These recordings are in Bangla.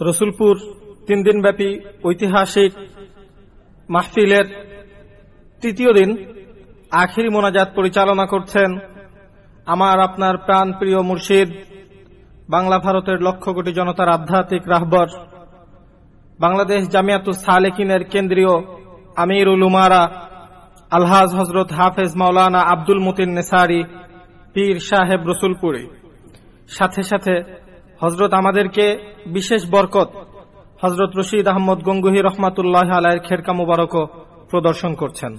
রসুলপুর তিন দিনব্যাপী ঐতিহাসিক মাহফিলের তৃতীয় দিন আখিরি মোনাজাত পরিচালনা করছেন আমার আপনার প্রাণ প্রিয় মুর্শিদ বাংলা ভারতের লক্ষ কোটি জনতার আধ্যাত্মিক রাহবর বাংলাদেশ জামিয়াতুস সালেকিনের কেন্দ্রীয় আমির উলুমারা আলহাজ হজরত হাফেজ মাওলানা আব্দুল মতিন নেসারি পীর সাহেব রসুলপুরে। সাথে সাথে হজরত আমাদেরকে বিশেষ বরকত হজরত রশিদ আহমদ গঙ্গুহি রহমাতুল্লাহ আলায়ের খেরকা মুবারকও প্রদর্শন করছেন।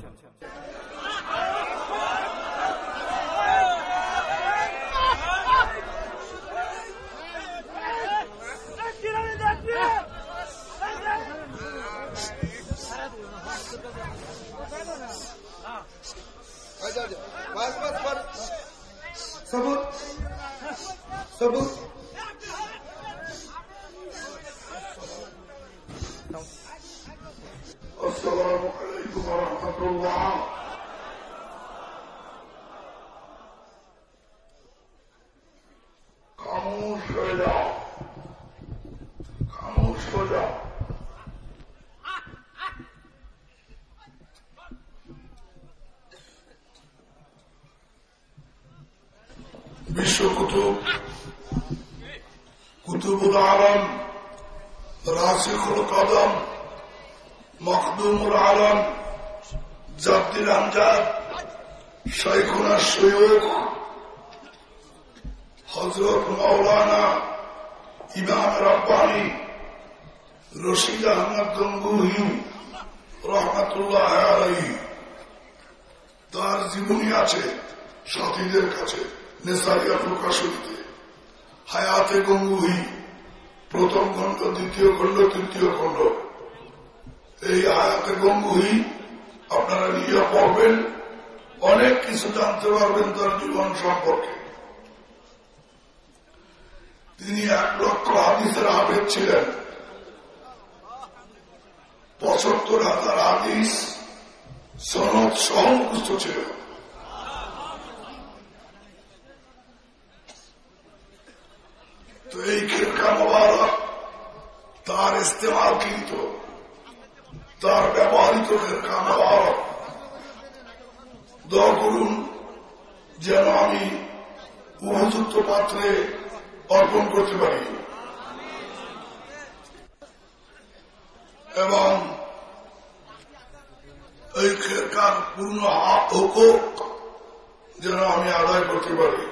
बस সবুজ السلام عليكم ورحمة الله বিশ্ব কুতুব, কুতুবুল আলম রাশিকুল কদম, মখদুমুল আলম জাদ্দিন আমজাদ শৈখুনা সৈয়দ হজরত মৌলানা ইমাম রব্বানি, রশিদ আহমদ গঙ্গুহি রহমতুল্লাহ তার জীবনী আছে সাথীদের কাছে। নেসারিয়া প্রকাশনীতে হায়াতে গঙ্গুহি, প্রথম খণ্ড, দ্বিতীয় খণ্ড, তৃতীয় খণ্ড। এই আয়াতে গঙ্গুহি আপনারা নিয়ে পড়বেন, অনেক কিছু জানতে পারবেন তার জীবন সম্পর্কে। তিনি এক লক্ষ হাদিসের হাফেজ ছিলেন। পঁচাত্তর হাজার হাদিস সনদ সহ মুখস্থ ছিল। তো এই খেরকা মোবারক তার ইস্তেমাল কিন্তু তার ব্যবহৃত খেরকা মোবারক দোয়া করুন যেন আমি উপযুক্ত পাত্রে অর্পণ করতে পারি। এবং এই খেরকার পূর্ণ হুকুক যেন আমি আদায় করতে পারি।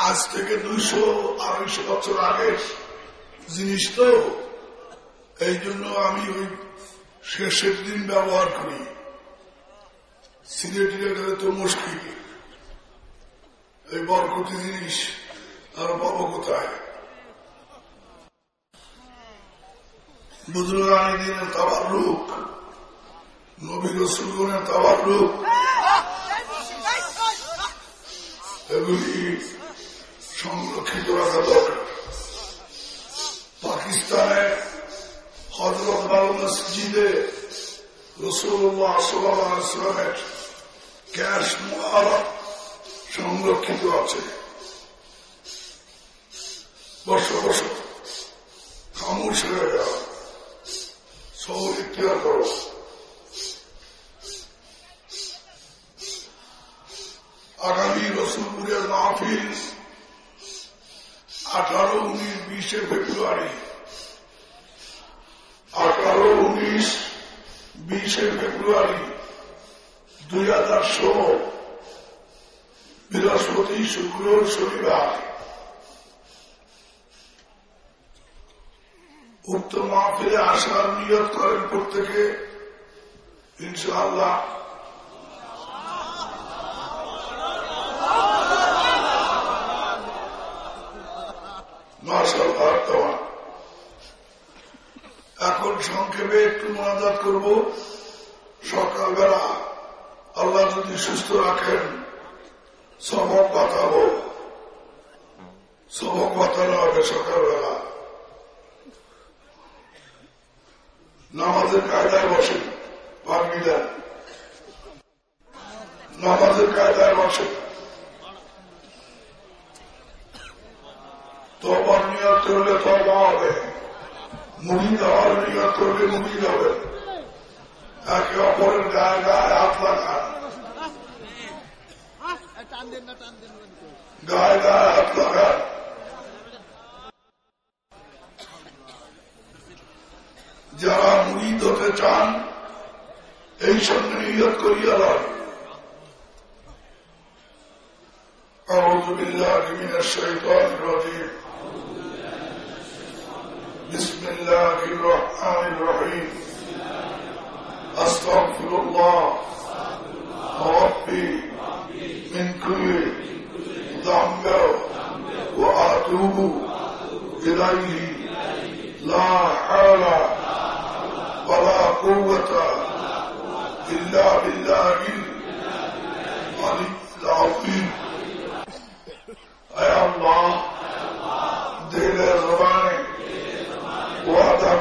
আজ থেকে দুইশো আড়াইশো বছর আগের জিনিস তো এই জন্য আমি ওই শেষের দিন ব্যবহার করি সিলেটিরে গেলে তো মুশকিল এই বরকতি জিনিস আর পাবো কোথায় বুজুর্গানি দিনের তাবার রূপ নবী রসুলগণের তাবার রূপ এগুলি সংরক্ষিত রাখা দরকার। পাকিস্তানে হজরত বাবু মসজিদে রসুল্লাহ ক্যাশ মহারত সংরক্ষিত আছে। বর্ষ বর্ষ খামোশ হয়ে যাও। সৌ ইতিহার করো। আগামী রসুলপুরের মাহফিল আঠারো উনিশ বিশে ফেব্রুয়ারি, আঠারো উনিশ বিশে ফেব্রুয়ারি দুই হাজার ষোলো, বৃহস্পতি শুক্র শনিবার। উক্ত মাহফিলে আসার নিয়ত করেন প্রত্যেকে, ইনশাআল্লাহ। এখন সংক্ষেপে একটু মনাজাত করব। সকালবেলা আল্লাহ যদি সুস্থ রাখেন, সবক বাতাবো সবক বাতানো হবে সকালবেলা। নামাজের কায়দায় বসে ভাবি দেন নামাজের কায়দায় বসেন তোবার নিয়ত করলে তবা হবে মুড়িদ হওয়ার নিয়ত করলে মুড়িদ হবে একে অপরের গায়ে গায়ে হাত লাগান গায়ে গায়ে হাত লাগান যারা মুড়িদ হতে চান এই সঙ্গে নিয়ত করিয়া লয় أعوذ بالله من الشيطان الرجيم بسم الله الرحمن الرحيم. أستغفر الله ربي من كل ذنب وأتوب إليه.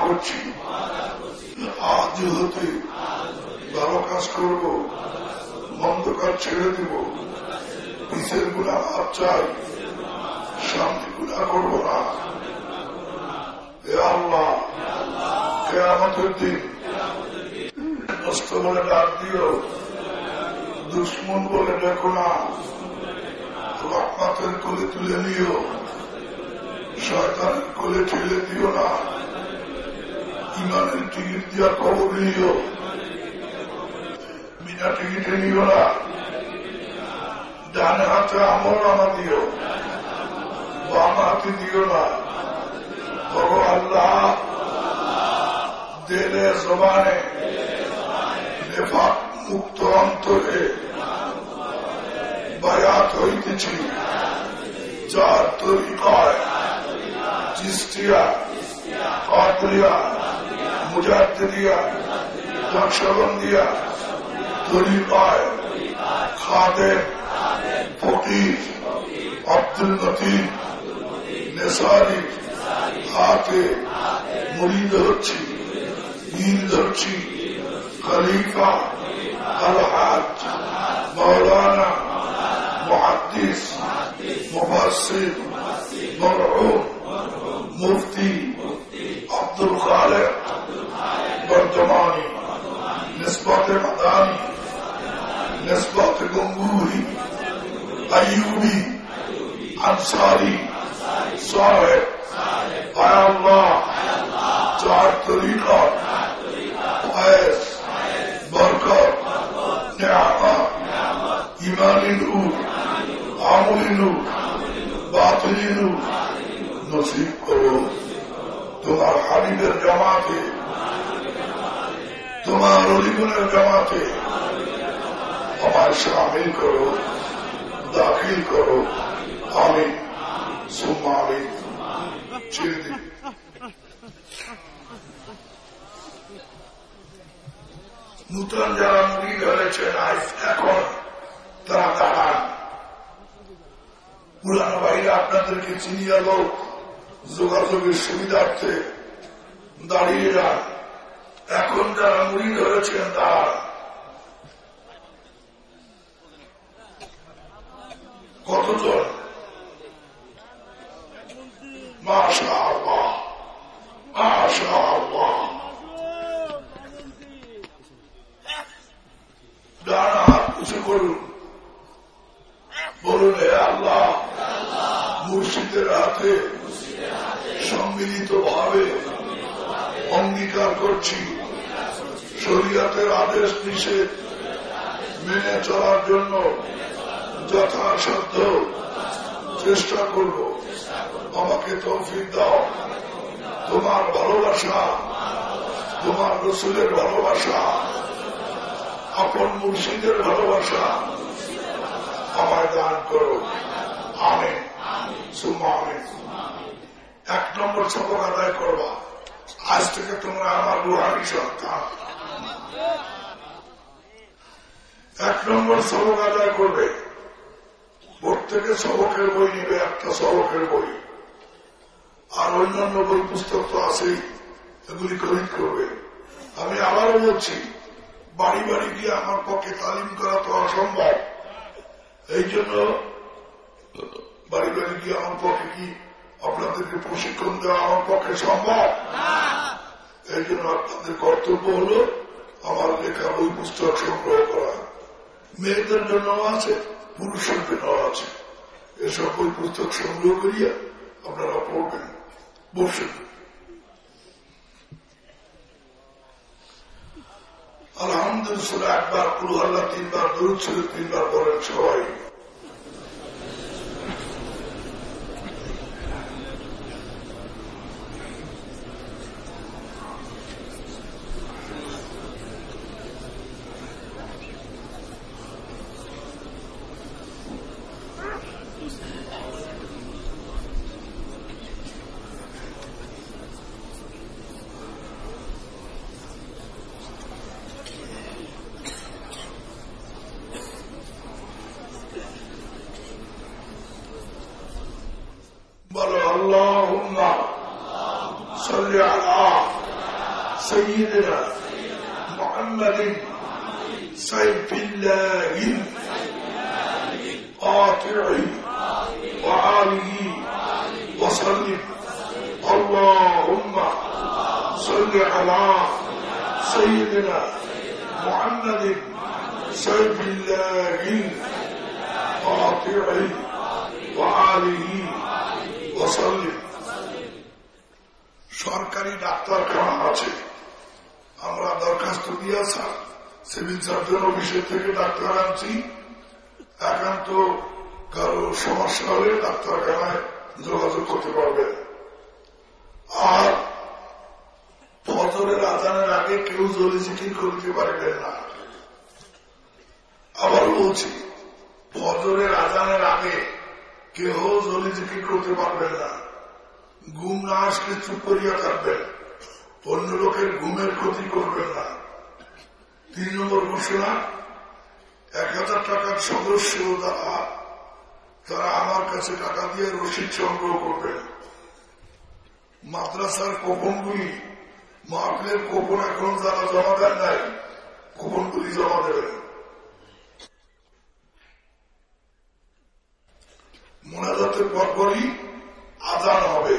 করছি। আজ হতে ভালো কাজ করব মন্দ কাজ ছেড়ে দেব। পিসের গুণা মাপ চাই? শান্তি গুণা করব না। আমাদের দিন। নষ্ট বলে ডাক দিও, দুশ্মন বলে দেখো না। রহমাতের কোলে তুলে নিও, শয়তানের কোলে ঠেলে দিও না। ইমানের টিকিট খবর নিও বিনা টিকিটে নিও না ডানে হাতে আমল দিও বাম হাতে দিও না আল্লাহ দেলে জবানে মুক্ত অন্তরে বায়াত হইতেছি চিস্তিয়া मुजाहद दिया जब दिया गरी पाए, खादे फोटी अब्दुल नदी नेसारी खाके मुड़ी धरछी ईद धरछी खलीफा, अलहाज, मौलाना मुहदीस मुबासिर मरहू मुफ्ती, अब्दुल खालिफ پر جمالی نسبت مدانی نسبت گنگوری ایوبی انصاری صاحب اے اللہ چار طریقہ فیض برکت نعمت ایمانی نور عملی نور باطنی نور نصیب کرو তোমার হাবিবের জামাতে তোমার অলিগুনের জামাতে আমায় সামিল করো, দাখিল করো, আমি সুম্মা নূতন যারা মুড়ি ধরেছেন এখন তারা দাঁড়ান পুরানো বাইরে আপনাদেরকে চিনিয়ে লোক যোগাযোগের সুবিধার্থে দাঁড়িয়ে যান। এখন যারা মুড়ি ধরেছেন দাঁড়ান কতজন? করুন। আল্লাহ মুর্শিদের সম্মিলিত ভাবে অঙ্গীকার করছি। শরীয়তের আদেশ নিষেধ, মেনে চলার জন্য যথাসাধ্য চেষ্টা করব। আমাকে তৌফিক দাও। তোমার ভালোবাসা, তোমার রসুলের ভালোবাসা, আপন মুর্শিদের ভালোবাসা আমায় দান করো। আমি সুমা আমি এক নম্বর সবক আদায় করবা। আজ থেকে তোমরা আমার রুহানি সন্তান এক নম্বর সবক আদায় করবে। প্রত্যেকে সবকের বই নিবে, একটা সবকের বই। আর অন্যান্য বই পুস্তক তো আছেই, এগুলি খরিদ করবে। আমি আবারও বলছি, বাড়ি বাড়ি গিয়ে আমার পক্ষে তালিম করা তো অসম্ভব। এই জন্য বাড়ি বাড়ি গিয়ে আমার পক্ষে কি আপনাদেরকে প্রশিক্ষণ দেওয়া আমার পক্ষে সম্ভব? কর্তব্য হলো আমার লেখা বই পুস্তক সংগ্রহ করা। মেয়েদের জন্য আছে, পুরুষের জন্য আছে। এসব বই পুস্তক সংগ্রহ করিয়া আপনারা পড়বেন বসেন আলহামদুলিল্লাহ একবার কুলু আল্লাহ তিনবার দরুদ ছিল তিনবার পড়েন সবাই। صل على سيدنا محمد سيف الله قاطع وآله وسلم সরকারি ডাক্তারখানা আছে আমরা দরখাস্ত দিয়েছি সিভিল সার্জন অফিসের থেকে ডাক্তার আনছি একান্ত কারো সমস্যা হলে ডাক্তারখানায় যোগাযোগ করতে পারবেন আর ফজরের আজানের আগে কেউ জলি জিকির করতে পারবেন না। আবার বলছি ফজরের আজানের আগে কেহ জলি জিকির করতে পারবেন না। ঘুম না আসলে চুপ করিয়া থাকবেন। অন্য লোকের ঘুমের ক্ষতি করবেন না। তিন নম্বর ঘোষণা, এক হাজার টাকার সদস্য দ্বারা তারা আমার কাছে টাকা দিয়ে রসিদ সংগ্রহ করবেন। মাদ্রাসার কোপনগুলি মাহফিলের কোপন এখন যারা জমা দেন নাই কোপনগুলি জমা দেবেন মোনাজাতের পরপরই আদান হবে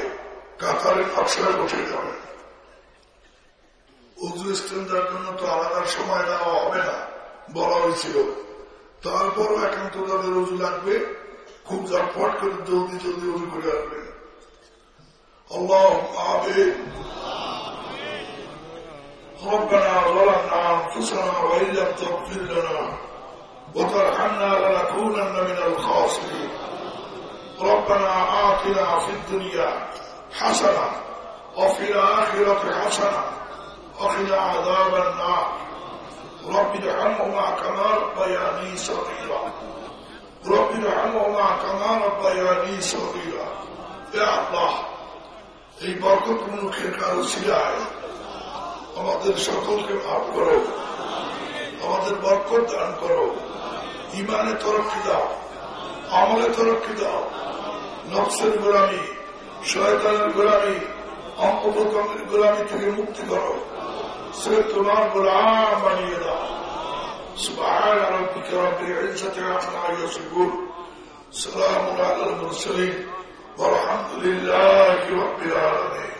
কাতারের নকশায় বসে যাবে। উজু স্ট্যান্ডার জন্য তো আলাদা সময় দেওয়া হবে না, বলা হয়েছিল। তারপরও একান্ত তাদের উজু লাগবে, খুব ঝটফট করে জলদি জলদি উজু করে আসবে। আল্লাহ, আমিন। ربنا ظلمنا انفسنا وان لم تغفر لنا وترحمنا لنكونن من الخاسرين ربنا آتنا في الدنيا حسنة وفي الآخرة حسنة وقنا عذاب النار رب ارحمهما كما ربياني صغيرا رب ارحمهما كما ربياني صغيرا يا الله এই বরকতপূর্ণ খেরকার শিলায় আমাদের সকলকে মাফ করো আমাদের বরকত দান করো ইমানে তরক্কি দাও আমলে তরক্কি দাও নকশের গোলামি শয়তানের গোলামি অঙ্কপ্রতঙ্গের গোলামি থেকে মুক্তি করো সে তোমার গোলাম বানিয়ে দাও سبحان ربك رب العزة عما يصفون سلام على المرسلين والحمد لله رب العالمين